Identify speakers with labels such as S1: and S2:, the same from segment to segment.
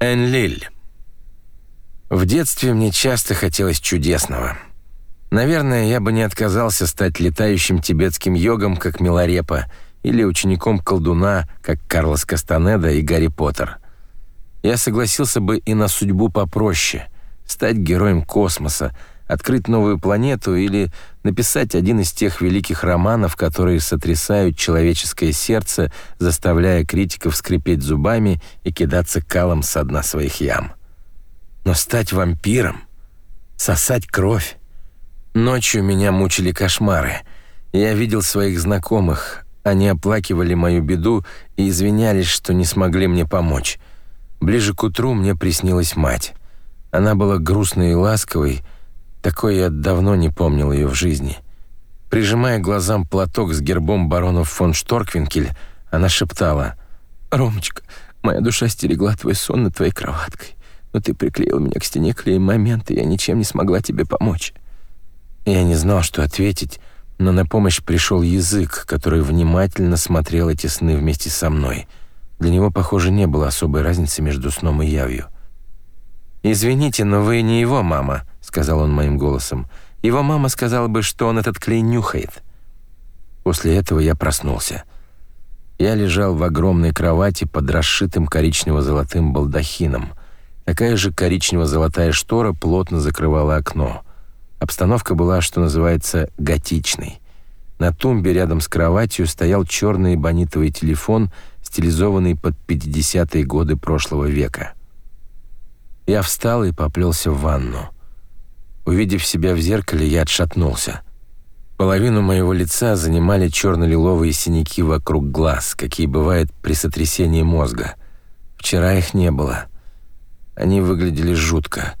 S1: Энлиль. В детстве мне часто хотелось чудесного. Наверное, я бы не отказался стать летающим тибетским йогом, как Миларепа, или учеником колдуна, как Карлос Кастанеда и Гарри Поттер. Я согласился бы и на судьбу попроще — стать героем космоса, открыть новую планету или написать один из тех великих романов, которые сотрясают человеческое сердце, заставляя критиков скрипеть зубами и кидаться калом со дна своих ям. Но стать вампиром, сосать кровь. Ночью меня мучили кошмары. Я видел своих знакомых. Они оплакивали мою беду и извинялись, что не смогли мне помочь. Ближе к утру мне приснилась мать. Она была грустной и ласковой, такой я давно не помнил ее в жизни. Прижимая глазам платок с гербом баронов фон Шторквинкель, она шептала «Ромочка, моя душа стерегла твой сон над твоей кроваткой, но ты приклеил меня к стене клеем момент, и я ничем не смогла тебе помочь». Я не знал, что ответить, но на помощь пришел язык, который внимательно смотрел эти сны вместе со мной. Для него, похоже, не было особой разницы между сном и явью. «Извините, но вы не его мама», — сказал он моим голосом. «Его мама сказала бы, что он этот клей нюхает». После этого я проснулся. Я лежал в огромной кровати под расшитым коричнево-золотым балдахином. Такая же коричнево-золотая штора плотно закрывала окно. Обстановка была, что называется, готичной. На тумбе рядом с кроватью стоял черный бонитовый телефон, стилизованный под 50-е годы прошлого века. Я встал и поплелся в ванну. Увидев себя в зеркале, я отшатнулся. Половину моего лица занимали черно-лиловые синяки вокруг глаз, какие бывают при сотрясении мозга. Вчера их не было. Они выглядели жутко,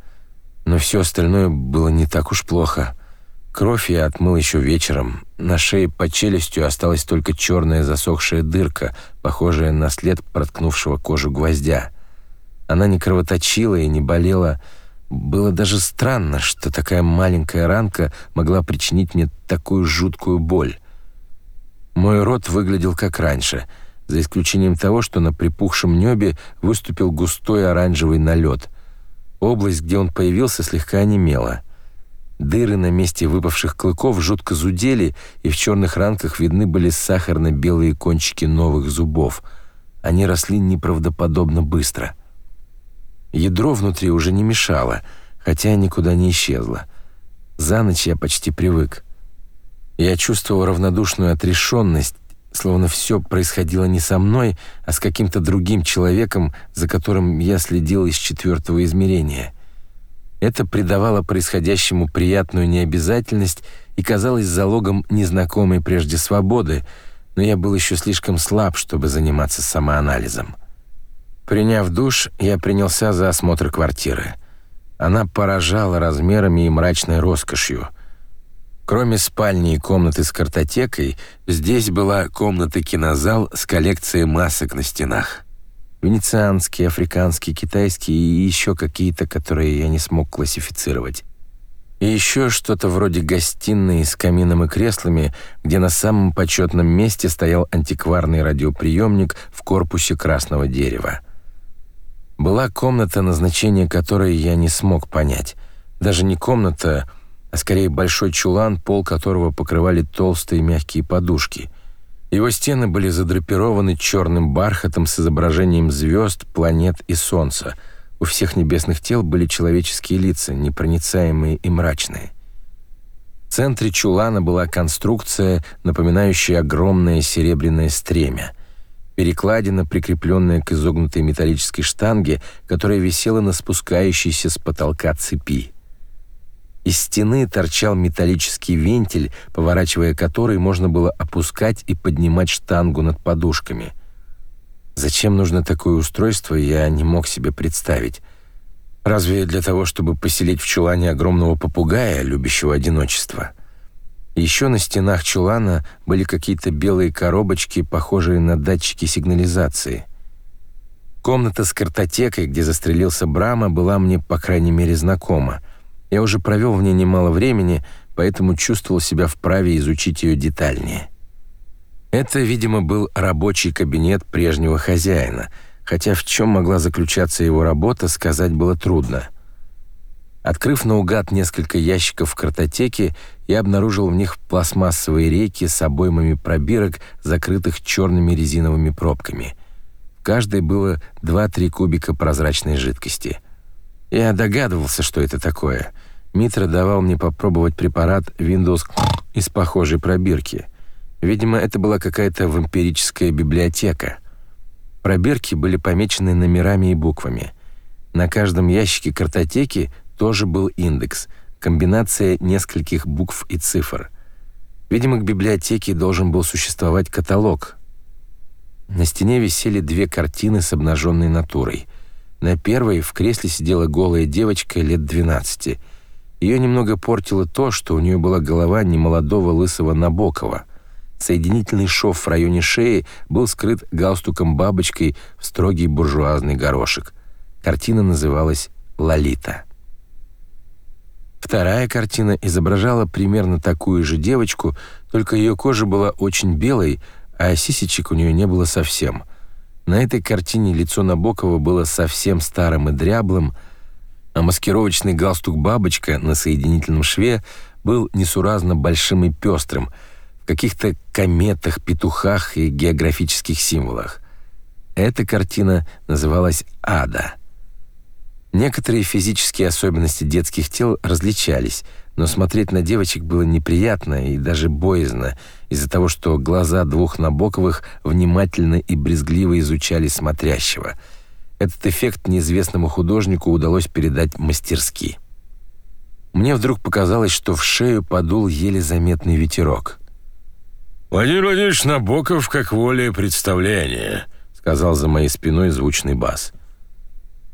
S1: но все остальное было не так уж плохо. Кровь я отмыл еще вечером. На шее под челюстью осталась только черная засохшая дырка, похожая на след проткнувшего кожу гвоздя. Она не кровоточила и не болела. Было даже странно, что такая маленькая ранка могла причинить мне такую жуткую боль. Мой рот выглядел как раньше, за исключением того, что на припухшем небе выступил густой оранжевый налет. Область, где он появился, слегка онемела. Дыры на месте выпавших клыков жутко зудели, и в черных ранках видны были сахарно-белые кончики новых зубов. Они росли неправдоподобно быстро. Ядро внутри уже не мешало, хотя никуда не исчезло. За ночь я почти привык. Я чувствовал равнодушную отрешенность, словно все происходило не со мной, а с каким-то другим человеком, за которым я следил из четвертого измерения. Это придавало происходящему приятную необязательность и казалось залогом незнакомой прежде свободы, но я был еще слишком слаб, чтобы заниматься самоанализом. Приняв душ, я принялся за осмотр квартиры. Она поражала размерами и мрачной роскошью. Кроме спальни и комнаты с картотекой, здесь была комната-кинозал с коллекцией масок на стенах. Венецианские, африканские, китайские и еще какие-то, которые я не смог классифицировать. И еще что-то вроде гостиной с камином и креслами, где на самом почетном месте стоял антикварный радиоприемник в корпусе красного дерева. Была комната, назначение которой я не смог понять. Даже не комната, а скорее большой чулан, пол которого покрывали толстые мягкие подушки. Его стены были задрапированы черным бархатом с изображением звезд, планет и солнца. У всех небесных тел были человеческие лица, непроницаемые и мрачные. В центре чулана была конструкция, напоминающая огромное серебряное стремя перекладина, прикрепленная к изогнутой металлической штанге, которая висела на спускающейся с потолка цепи. Из стены торчал металлический вентиль, поворачивая который можно было опускать и поднимать штангу над подушками. Зачем нужно такое устройство, я не мог себе представить. Разве для того, чтобы поселить в чулане огромного попугая, любящего одиночество? Еще на стенах чулана были какие-то белые коробочки, похожие на датчики сигнализации. Комната с картотекой, где застрелился Брама, была мне, по крайней мере, знакома. Я уже провел в ней немало времени, поэтому чувствовал себя вправе изучить ее детальнее. Это, видимо, был рабочий кабинет прежнего хозяина, хотя в чем могла заключаться его работа, сказать было трудно. Открыв наугад несколько ящиков в картотеке, я обнаружил в них пластмассовые рейки с обоймами пробирок, закрытых черными резиновыми пробками. В каждой было 2-3 кубика прозрачной жидкости. Я догадывался, что это такое. Митра давал мне попробовать препарат Windows из похожей пробирки. Видимо, это была какая-то вампирическая библиотека. Пробирки были помечены номерами и буквами. На каждом ящике картотеки тоже был индекс, комбинация нескольких букв и цифр. Видимо, к библиотеке должен был существовать каталог. На стене висели две картины с обнаженной натурой. На первой в кресле сидела голая девочка лет 12. Ее немного портило то, что у нее была голова немолодого лысого Набокова. Соединительный шов в районе шеи был скрыт галстуком-бабочкой в строгий буржуазный горошек. Картина называлась «Лолита». Вторая картина изображала примерно такую же девочку, только ее кожа была очень белой, а сисечек у нее не было совсем. На этой картине лицо Набокова было совсем старым и дряблым, а маскировочный галстук-бабочка на соединительном шве был несуразно большим и пестрым, в каких-то кометах, петухах и географических символах. Эта картина называлась «Ада». Некоторые физические особенности детских тел различались, но смотреть на девочек было неприятно и даже боязно из-за того, что глаза двух Набоковых внимательно и брезгливо изучали смотрящего. Этот эффект неизвестному художнику удалось передать мастерски. Мне вдруг показалось, что в шею подул еле заметный ветерок.
S2: «Владимир Владимирович Набоков как воле представления», — сказал за моей спиной звучный бас.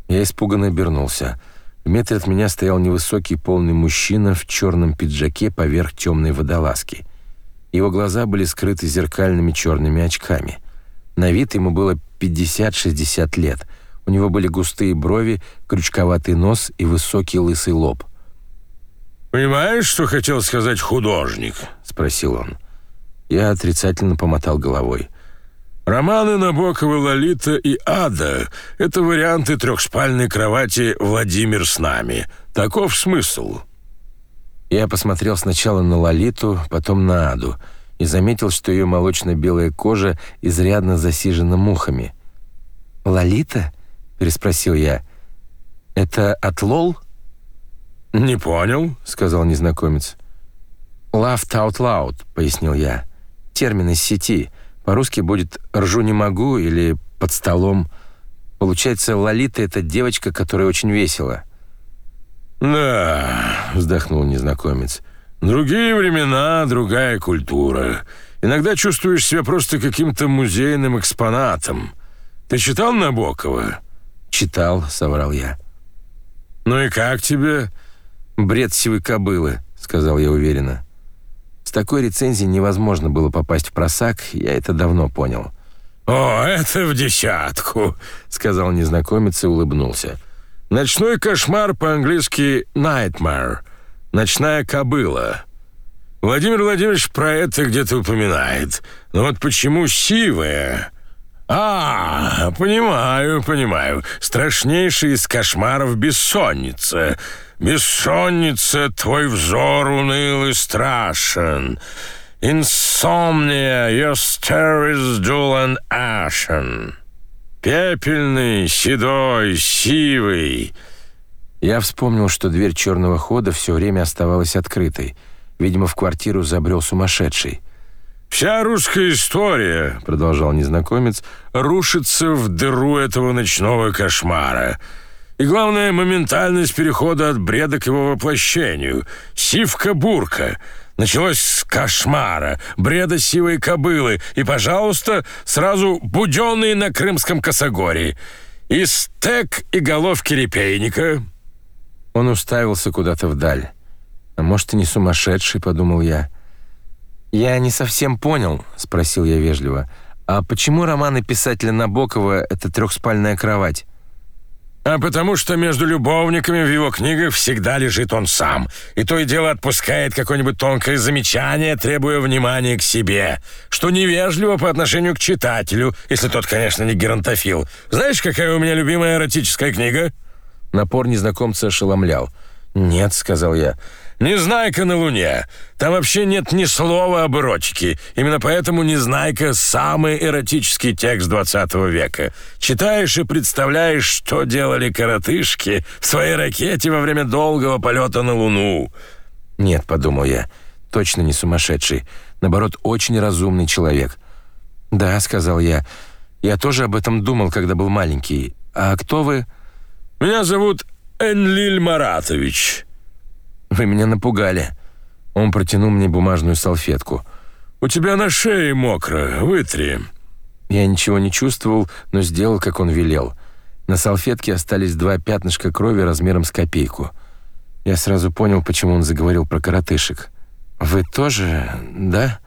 S1: Я испуганно обернулся. В метре от меня стоял невысокий полный мужчина в черном пиджаке поверх темной водолазки. Его глаза были скрыты зеркальными черными очками. На вид ему было 50-60 лет. У него были густые брови, крючковатый нос и высокий лысый лоб.
S2: «Понимаешь, что хотел сказать художник?» — спросил он.
S1: Я отрицательно помотал головой.
S2: Романы Набокова «Лолита» и «Ада» — это варианты трехспальной кровати «Владимир с нами». Таков смысл.
S1: Я посмотрел сначала на Лолиту, потом на Аду и заметил, что ее молочно-белая кожа изрядно засижена мухами. «Лолита?» — переспросил я. «Это от Лол?»
S2: «Не понял», — сказал незнакомец.
S1: «Laughed out loud», — пояснил я. «Термин из сети». По-русски будет «ржу не могу» или «под столом». Получается, Лолита — это девочка, которая очень весела.
S2: «Да», — вздохнул незнакомец, — «другие времена, другая культура. Иногда чувствуешь себя просто каким-то музейным экспонатом. Ты читал Набокова?»
S1: «Читал», — соврал я.
S2: «Ну и как тебе?»
S1: «Бред сивой кобылы», — сказал я уверенно такой рецензией невозможно было попасть в просак, я это давно понял.
S2: «О, это в десятку», — сказал незнакомец и улыбнулся. «Ночной кошмар по-английски «nightmare», «ночная кобыла». Владимир Владимирович про это где-то упоминает. Но вот почему сивая? А, понимаю, понимаю. Страшнейший из кошмаров бессонница. Бессонница, твой взор уныл и страшен. Insomnia, your stare is dull and ashen. Пепельный, седой, сивый.
S1: Я вспомнил, что дверь черного хода все время оставалась открытой. Видимо, в квартиру забрел сумасшедший.
S2: «Вся русская история, — продолжал незнакомец, — рушится в дыру этого ночного кошмара». И главное, моментальность перехода от бреда к его воплощению. Сивка-бурка. Началось с кошмара, бреда сивой кобылы и, пожалуйста, сразу буденные на крымском косогоре. И стек и головки репейника.
S1: Он уставился куда-то вдаль. «А может, и не сумасшедший», — подумал я. «Я не совсем понял», — спросил я вежливо. «А почему романы писателя Набокова — это трехспальная кровать?»
S2: А потому что между любовниками в его книгах всегда лежит он сам, и то и дело отпускает какое-нибудь тонкое замечание, требуя внимания к себе, что невежливо по отношению к читателю, если тот, конечно, не геронтофил. Знаешь, какая у меня любимая эротическая книга?»
S1: Напор незнакомца ошеломлял. «Нет», — сказал я, —
S2: «Незнайка на Луне. Там вообще нет ни слова об эротике. Именно поэтому «Незнайка» — самый эротический текст 20 века. Читаешь и представляешь, что делали коротышки в своей ракете во время долгого полета на Луну».
S1: «Нет», — подумал я, — «точно не сумасшедший. Наоборот, очень разумный человек». «Да», — сказал я, — «я тоже об этом думал, когда был маленький. А кто вы?»
S2: «Меня зовут Энлиль Маратович».
S1: Вы меня напугали. Он протянул мне бумажную салфетку.
S2: У тебя на шее мокро, вытри.
S1: Я ничего не чувствовал, но сделал, как он велел. На салфетке остались два пятнышка крови размером с копейку. Я сразу понял, почему он заговорил про коротышек. Вы тоже, да?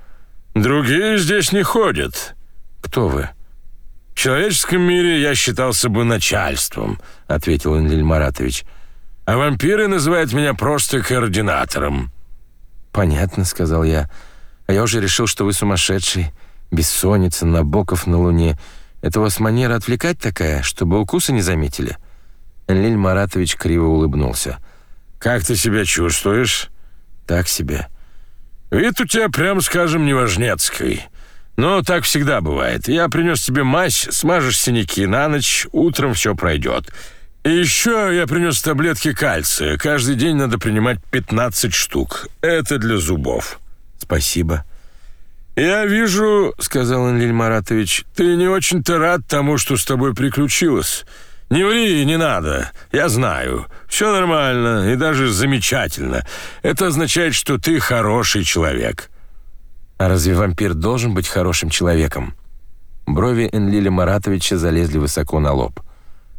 S2: Другие здесь не ходят.
S1: Кто вы?
S2: В человеческом мире я считался бы начальством, ответил Энлиль Маратович а вампиры называют меня просто координатором».
S1: «Понятно», — сказал я. «А я уже решил, что вы сумасшедший. Бессонница, Набоков на Луне. Это у вас манера отвлекать такая, чтобы укусы не заметили?» Энлиль Маратович криво улыбнулся.
S2: «Как ты себя чувствуешь?»
S1: «Так себе».
S2: «Вид у тебя, прям скажем, неважнецкий. Но так всегда бывает. Я принес тебе мазь, смажешь синяки на ночь, утром все пройдет. И еще я принес таблетки кальция. Каждый день надо принимать 15 штук. Это для зубов.
S1: Спасибо.
S2: Я вижу, сказал Энлиль Маратович, ты не очень-то рад тому, что с тобой приключилось. Не ври, не надо. Я знаю. Все нормально и даже замечательно. Это означает, что ты хороший человек.
S1: А разве вампир должен быть хорошим человеком? Брови Энлиля Маратовича залезли высоко на лоб.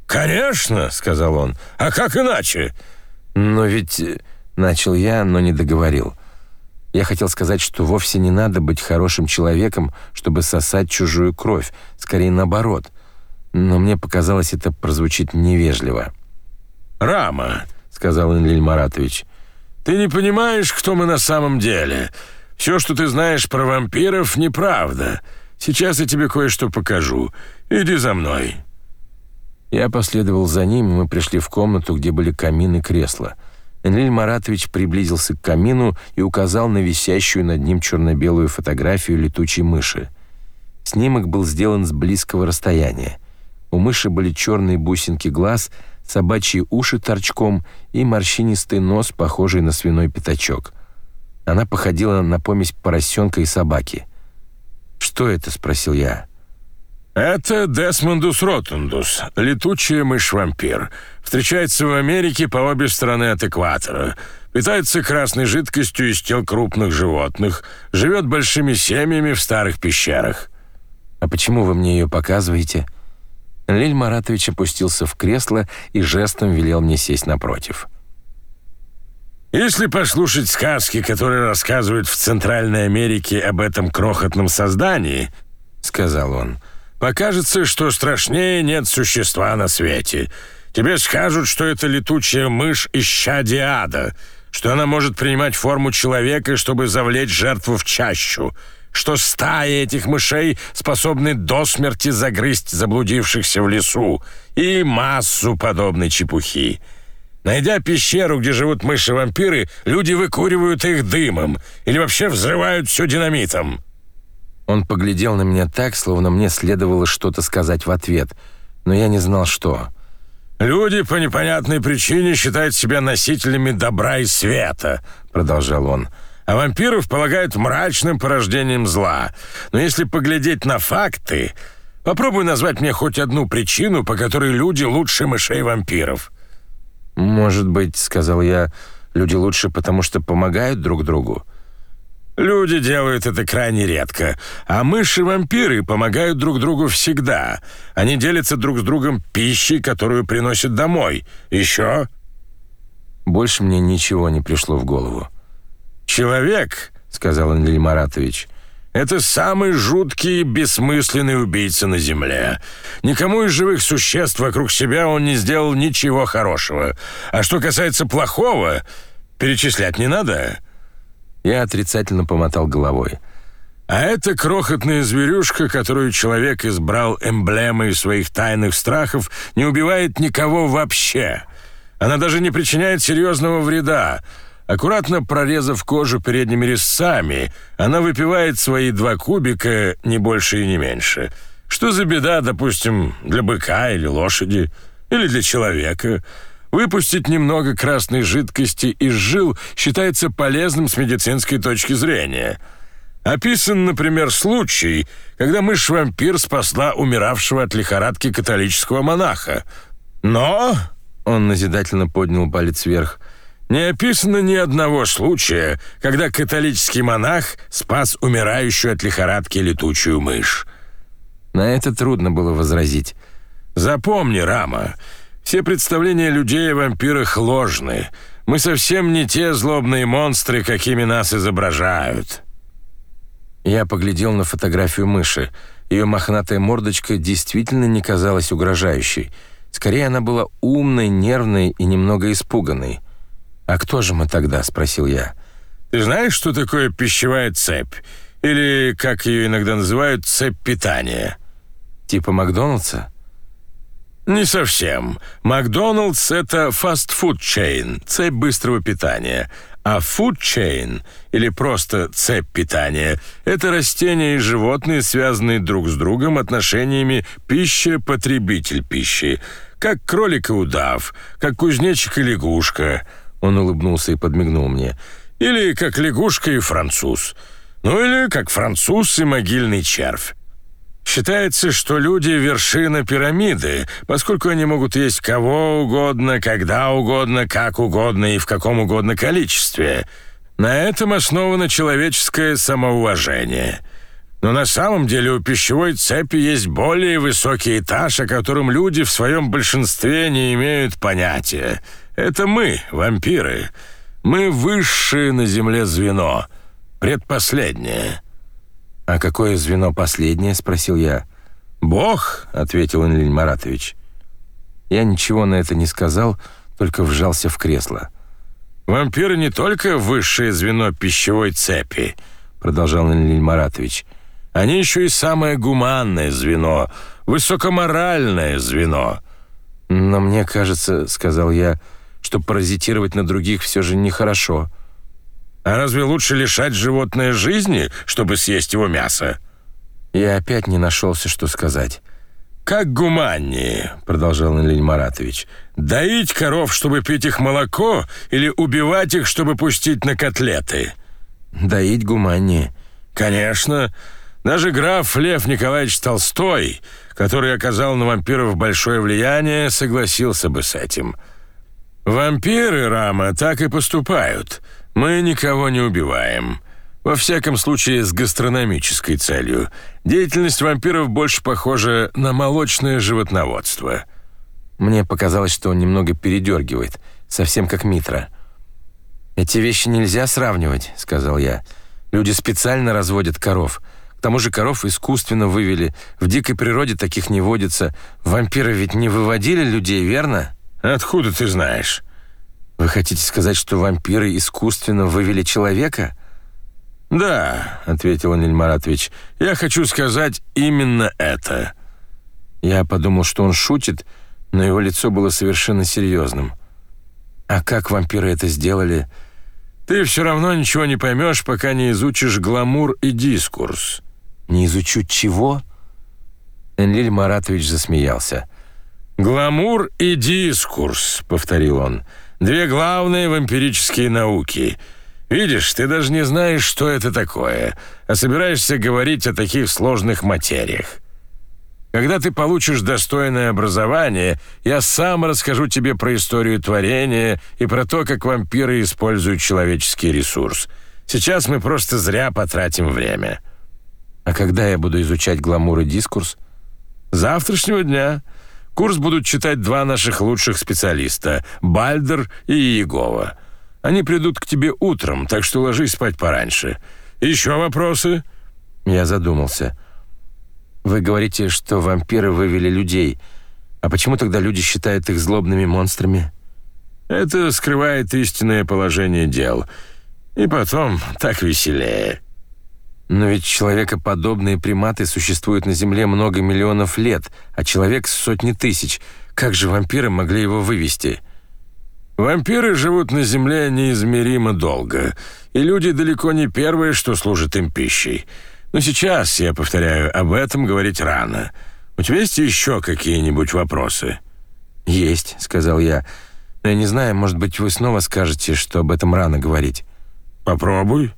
S2: «Конечно», — сказал он. «А как иначе?»
S1: «Но ведь...» э, — начал я, но не договорил. Я хотел сказать, что вовсе не надо быть хорошим человеком, чтобы сосать чужую кровь. Скорее, наоборот. Но мне показалось, это прозвучит невежливо.
S2: «Рама», — сказал Энлиль Маратович, — «ты не понимаешь, кто мы на самом деле. Все, что ты знаешь про вампиров, неправда. Сейчас я тебе кое-что покажу. Иди за мной».
S1: Я последовал за ним, и мы пришли в комнату, где были камин и кресла. Энлиль Маратович приблизился к камину и указал на висящую над ним черно-белую фотографию летучей мыши. Снимок был сделан с близкого расстояния. У мыши были черные бусинки глаз, собачьи уши торчком и морщинистый нос, похожий на свиной пятачок. Она походила на помесь поросенка и собаки. «Что это?» — спросил я.
S2: Это Десмондус ротундус, летучая мышь-вампир. Встречается в Америке по обе стороны от экватора. Питается красной жидкостью из тел крупных животных. Живет большими семьями в старых пещерах.
S1: А почему вы мне ее показываете? Лиль Маратович опустился в кресло и жестом велел мне сесть напротив.
S2: Если послушать сказки, которые рассказывают в Центральной Америке об этом крохотном создании, сказал он, — Покажется, что страшнее нет существа на свете. Тебе скажут, что это летучая мышь ища диада, что она может принимать форму человека, чтобы завлечь жертву в чащу, что стаи этих мышей способны до смерти загрызть заблудившихся в лесу и массу подобной чепухи. Найдя пещеру, где живут мыши-вампиры, люди выкуривают их дымом или вообще взрывают все динамитом.
S1: Он поглядел на меня так, словно мне следовало что-то сказать в ответ, но я не знал, что.
S2: «Люди по непонятной причине считают себя носителями добра и света», — продолжал он. «А вампиров полагают мрачным порождением зла. Но если поглядеть на факты, попробуй назвать мне хоть одну причину, по которой люди лучше мышей-вампиров».
S1: «Может быть, — сказал я, — люди лучше, потому что помогают друг другу».
S2: Люди делают это крайне редко, а мыши-вампиры помогают друг другу всегда. Они делятся друг с другом пищей, которую приносят домой. Еще?»
S1: Больше мне ничего не пришло в голову.
S2: «Человек», — сказал Андрей Маратович, — Это самый жуткий и бессмысленный убийца на Земле. Никому из живых существ вокруг себя он не сделал ничего хорошего. А что касается плохого, перечислять не надо».
S1: Я отрицательно помотал головой.
S2: А это крохотная зверюшка, которую человек избрал эмблемой своих тайных страхов, не убивает никого вообще. Она даже не причиняет серьезного вреда. Аккуратно прорезав кожу передними резцами, она выпивает свои два кубика, не больше и не меньше. Что за беда, допустим, для быка или лошади, или для человека? Выпустить немного красной жидкости из жил считается полезным с медицинской точки зрения – Описан, например, случай, когда мышь-вампир спасла умиравшего от лихорадки католического монаха. Но, он назидательно поднял палец вверх, не описано ни одного случая, когда католический монах спас умирающую от лихорадки летучую мышь.
S1: На это трудно было возразить.
S2: Запомни, Рама, все представления людей о вампирах ложны. Мы совсем не те злобные монстры, какими нас изображают.
S1: Я поглядел на фотографию мыши. Ее мохнатая мордочка действительно не казалась угрожающей. Скорее, она была умной, нервной и немного испуганной. «А кто же мы тогда?» — спросил я.
S2: «Ты знаешь, что такое пищевая цепь? Или, как ее иногда называют, цепь питания?»
S1: «Типа Макдоналдса?»
S2: Не совсем. Макдоналдс — это фастфуд-чейн, цепь быстрого питания. А food chain, или просто цепь питания, это растения и животные, связанные друг с другом отношениями пища-потребитель пищи, как кролик и удав, как кузнечик и лягушка. Он улыбнулся и подмигнул мне. Или как лягушка и француз. Ну или как француз и могильный червь. Считается, что люди — вершина пирамиды, поскольку они могут есть кого угодно, когда угодно, как угодно и в каком угодно количестве. На этом основано человеческое самоуважение. Но на самом деле у пищевой цепи есть более высокий этаж, о котором люди в своем большинстве не имеют понятия. Это мы, вампиры. Мы высшее на Земле звено, предпоследнее».
S1: «А какое звено последнее?» — спросил я.
S2: «Бог», — ответил Энлиль Маратович.
S1: Я ничего на это не сказал, только вжался в кресло.
S2: «Вампиры не только высшее звено пищевой цепи», — продолжал Энлиль Маратович. «Они еще и самое гуманное звено, высокоморальное звено».
S1: «Но мне кажется, — сказал я, — что паразитировать на других все же нехорошо».
S2: А разве лучше лишать животное жизни, чтобы съесть его мясо?
S1: Я опять не нашелся, что сказать.
S2: «Как гуманнее», — продолжал Ильин Маратович, «доить коров, чтобы пить их молоко, или убивать их, чтобы пустить на котлеты?»
S1: «Доить гуманнее».
S2: «Конечно. Даже граф Лев Николаевич Толстой, который оказал на вампиров большое влияние, согласился бы с этим. Вампиры, Рама, так и поступают. Мы никого не убиваем. Во всяком случае, с гастрономической целью. Деятельность вампиров больше похожа на молочное животноводство.
S1: Мне показалось, что он немного передергивает, совсем как Митра. «Эти вещи нельзя сравнивать», — сказал я. «Люди специально разводят коров. К тому же коров искусственно вывели. В дикой природе таких не водится. Вампиры ведь не выводили людей, верно?»
S2: «Откуда ты знаешь?»
S1: Вы хотите сказать, что вампиры искусственно вывели человека?
S2: Да, ответил Аниль Маратович. Я хочу сказать именно это.
S1: Я подумал, что он шутит, но его лицо было совершенно серьезным. А как вампиры это сделали?
S2: Ты все равно ничего не поймешь, пока не изучишь гламур и дискурс.
S1: Не изучу чего? Энлиль Маратович засмеялся.
S2: «Гламур и дискурс», — повторил он. Две главные вампирические науки. Видишь, ты даже не знаешь, что это такое, а собираешься говорить о таких сложных материях. Когда ты получишь достойное образование, я сам расскажу тебе про историю творения и про то, как вампиры используют человеческий ресурс. Сейчас мы просто зря потратим время.
S1: А когда я буду изучать гламур и дискурс?
S2: Завтрашнего дня. Курс будут читать два наших лучших специалиста — Бальдер и Иегова. Они придут к тебе утром, так что ложись спать пораньше. Еще вопросы?»
S1: Я задумался. Вы говорите, что вампиры вывели людей. А почему тогда люди считают их злобными монстрами?
S2: Это скрывает истинное положение дел. И потом так веселее.
S1: Но ведь человекоподобные приматы существуют на Земле много миллионов лет, а человек — сотни тысяч. Как же вампиры могли его вывести?
S2: Вампиры живут на Земле неизмеримо долго, и люди далеко не первые, что служат им пищей. Но сейчас, я повторяю, об этом говорить рано. У тебя есть еще какие-нибудь вопросы?»
S1: «Есть», — сказал я. «Но я не знаю, может быть, вы снова скажете, что об этом рано говорить».
S2: «Попробуй».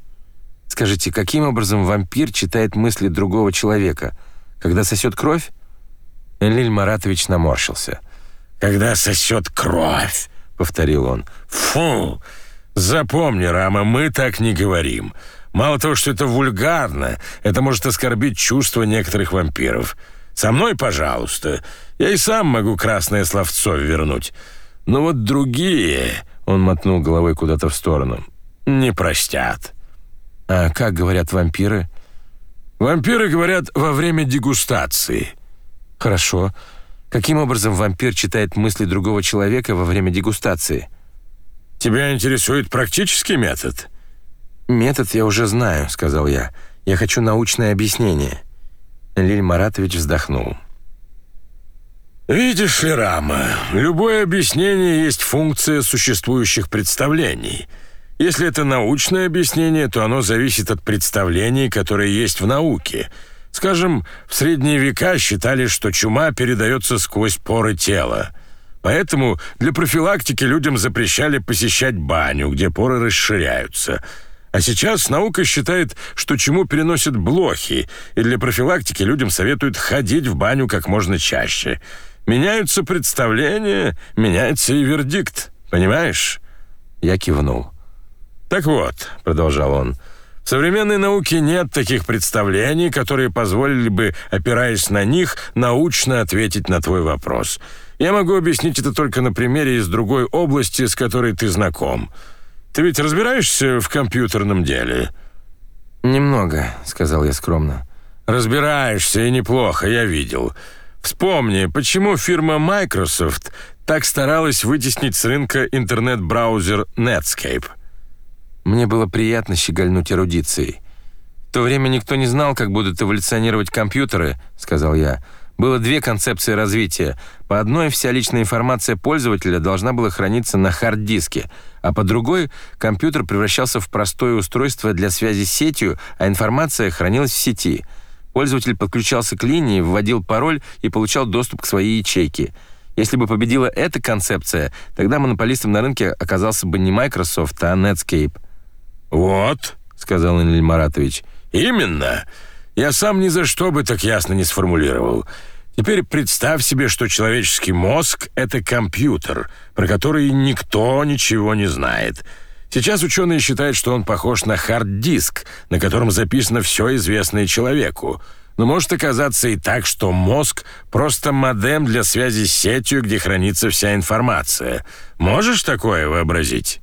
S1: Скажите, каким образом вампир читает мысли другого человека? Когда сосет кровь? Элиль Маратович наморщился.
S2: «Когда сосет кровь», — повторил он. «Фу! Запомни, Рама, мы так не говорим. Мало того, что это вульгарно, это может оскорбить чувства некоторых вампиров. Со мной, пожалуйста. Я и сам могу красное словцо вернуть. Но вот другие...» — он мотнул головой куда-то в сторону. «Не простят».
S1: А как говорят вампиры?
S2: Вампиры говорят во время дегустации.
S1: Хорошо. Каким образом вампир читает мысли другого человека во время дегустации?
S2: Тебя интересует практический метод?
S1: Метод я уже знаю, сказал я. Я хочу научное объяснение. Лиль Маратович вздохнул.
S2: Видишь ли, Рама, любое объяснение есть функция существующих представлений — если это научное объяснение, то оно зависит от представлений, которые есть в науке. Скажем, в средние века считали, что чума передается сквозь поры тела. Поэтому для профилактики людям запрещали посещать баню, где поры расширяются. А сейчас наука считает, что чуму переносят блохи, и для профилактики людям советуют ходить в баню как можно чаще. Меняются представления, меняется и вердикт. Понимаешь?
S1: Я кивнул.
S2: «Так вот», — продолжал он, — «в современной науке нет таких представлений, которые позволили бы, опираясь на них, научно ответить на твой вопрос. Я могу объяснить это только на примере из другой области, с которой ты знаком. Ты ведь разбираешься в компьютерном деле?»
S1: «Немного», — сказал я скромно.
S2: «Разбираешься, и неплохо, я видел. Вспомни, почему фирма Microsoft так старалась вытеснить с рынка интернет-браузер Netscape?»
S1: Мне было приятно щегольнуть эрудицией. В то время никто не знал, как будут эволюционировать компьютеры, сказал я. Было две концепции развития. По одной вся личная информация пользователя должна была храниться на хард-диске, а по другой компьютер превращался в простое устройство для связи с сетью, а информация хранилась в сети. Пользователь подключался к линии, вводил пароль и получал доступ к своей ячейке. Если бы победила эта концепция, тогда монополистом на рынке оказался бы не Microsoft, а Netscape.
S2: «Вот», — сказал Энлиль Маратович, — «именно. Я сам ни за что бы так ясно не сформулировал. Теперь представь себе, что человеческий мозг — это компьютер, про который никто ничего не знает». Сейчас ученые считают, что он похож на хард-диск, на котором записано все известное человеку. Но может оказаться и так, что мозг — просто модем для связи с сетью, где хранится вся информация. Можешь такое вообразить?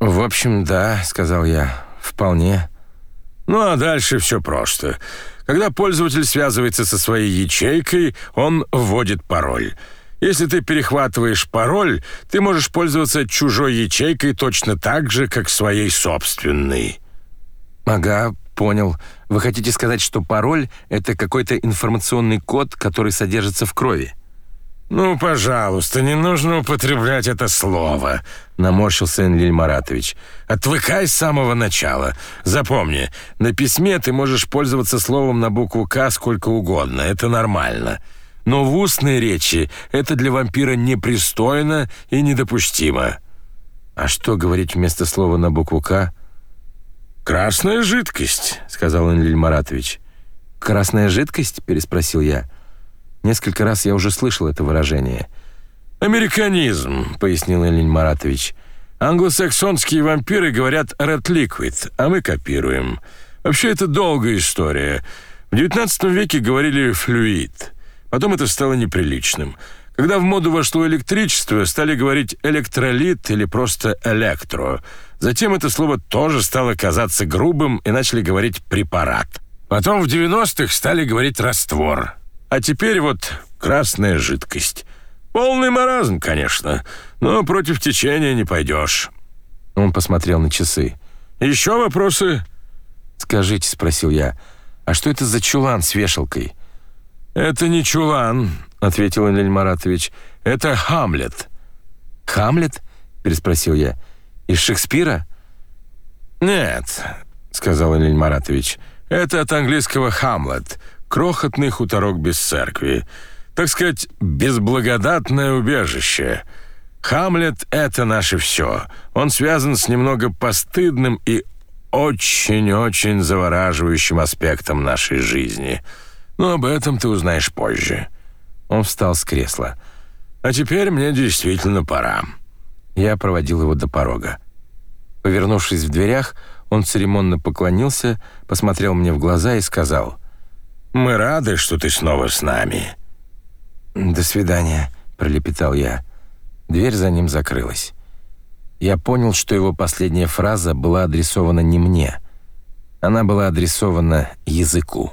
S1: «В общем, да», — сказал я, — «вполне».
S2: Ну а дальше все просто. Когда пользователь связывается со своей ячейкой, он вводит пароль. Если ты перехватываешь пароль, ты можешь пользоваться чужой ячейкой точно так же, как своей собственной.
S1: Ага, понял. Вы хотите сказать, что пароль — это какой-то информационный код, который содержится в крови?
S2: «Ну, пожалуйста, не нужно употреблять это слово», — наморщился Энлиль Маратович. «Отвыкай с самого начала. Запомни, на письме ты можешь пользоваться словом на букву «К» сколько угодно, это нормально. Но в устной речи это для вампира непристойно и недопустимо».
S1: «А что говорить вместо слова на букву «К»?»
S2: «Красная жидкость», — сказал Энлиль Маратович.
S1: «Красная жидкость?» — переспросил я. Несколько раз я уже слышал это выражение.
S2: «Американизм», — пояснил Элин Маратович. «Англосаксонские вампиры говорят «red liquid», а мы копируем. Вообще, это долгая история. В XIX веке говорили «флюид». Потом это стало неприличным. Когда в моду вошло электричество, стали говорить «электролит» или просто «электро». Затем это слово тоже стало казаться грубым и начали говорить «препарат». Потом в 90-х стали говорить «раствор». А теперь вот красная жидкость. Полный маразм, конечно, но против течения не пойдешь.
S1: Он посмотрел на часы.
S2: «Еще вопросы?»
S1: «Скажите», — спросил я, — «а что это за чулан с вешалкой?»
S2: «Это не чулан», — ответил Эмиль Маратович. «Это Хамлет».
S1: «Хамлет?» — переспросил я. «Из Шекспира?»
S2: «Нет», — сказал Эмиль Маратович. «Это от английского «Хамлет», крохотный хуторок без церкви. Так сказать, безблагодатное убежище». Хамлет — это наше все. Он связан с немного постыдным и очень-очень завораживающим аспектом нашей жизни. Но об этом ты узнаешь позже».
S1: Он встал с кресла.
S2: «А теперь мне действительно пора».
S1: Я проводил его до порога. Повернувшись в дверях, он церемонно поклонился, посмотрел мне в глаза и сказал,
S2: «Мы рады, что ты снова с нами».
S1: «До свидания», — пролепетал я. Дверь за ним закрылась. Я понял, что его последняя фраза была адресована не мне. Она была адресована языку.